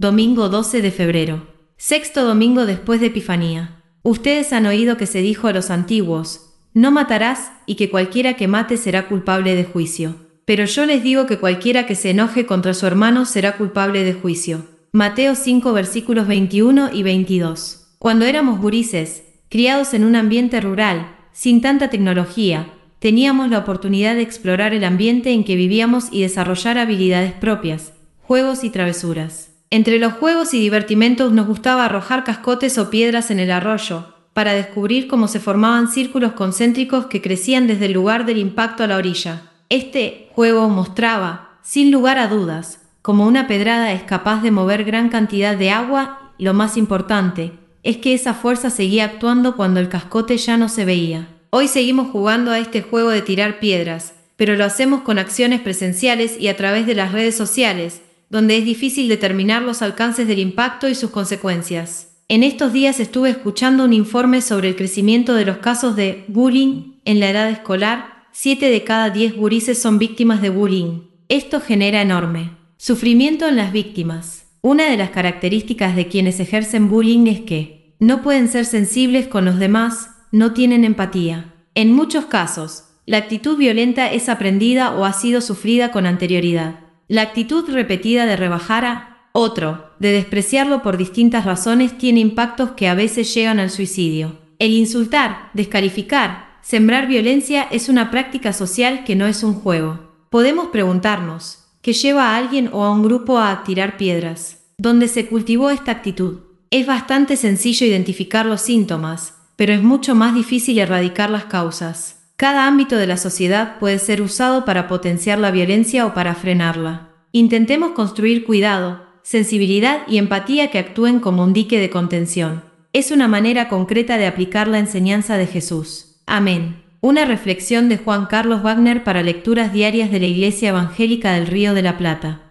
domingo 12 de febrero. Sexto domingo después de Epifanía. Ustedes han oído que se dijo a los antiguos, no matarás y que cualquiera que mate será culpable de juicio. Pero yo les digo que cualquiera que se enoje contra su hermano será culpable de juicio. Mateo 5 versículos 21 y 22. Cuando éramos gurises, criados en un ambiente rural, sin tanta tecnología, teníamos la oportunidad de explorar el ambiente en que vivíamos y desarrollar habilidades propias, juegos y travesuras. Entre los juegos y divertimentos nos gustaba arrojar cascotes o piedras en el arroyo, para descubrir cómo se formaban círculos concéntricos que crecían desde el lugar del impacto a la orilla. Este juego mostraba, sin lugar a dudas, como una pedrada es capaz de mover gran cantidad de agua, lo más importante, es que esa fuerza seguía actuando cuando el cascote ya no se veía. Hoy seguimos jugando a este juego de tirar piedras, pero lo hacemos con acciones presenciales y a través de las redes sociales, donde es difícil determinar los alcances del impacto y sus consecuencias. En estos días estuve escuchando un informe sobre el crecimiento de los casos de bullying en la edad escolar. Siete de cada diez gurises son víctimas de bullying. Esto genera enorme sufrimiento en las víctimas. Una de las características de quienes ejercen bullying es que no pueden ser sensibles con los demás no tienen empatía. En muchos casos, la actitud violenta es aprendida o ha sido sufrida con anterioridad. La actitud repetida de rebajar a otro, de despreciarlo por distintas razones, tiene impactos que a veces llegan al suicidio. El insultar, descalificar, sembrar violencia es una práctica social que no es un juego. Podemos preguntarnos, ¿qué lleva a alguien o a un grupo a tirar piedras? ¿Dónde se cultivó esta actitud? Es bastante sencillo identificar los síntomas, pero es mucho más difícil erradicar las causas. Cada ámbito de la sociedad puede ser usado para potenciar la violencia o para frenarla. Intentemos construir cuidado, sensibilidad y empatía que actúen como un dique de contención. Es una manera concreta de aplicar la enseñanza de Jesús. Amén. Una reflexión de Juan Carlos Wagner para lecturas diarias de la Iglesia Evangélica del Río de la Plata.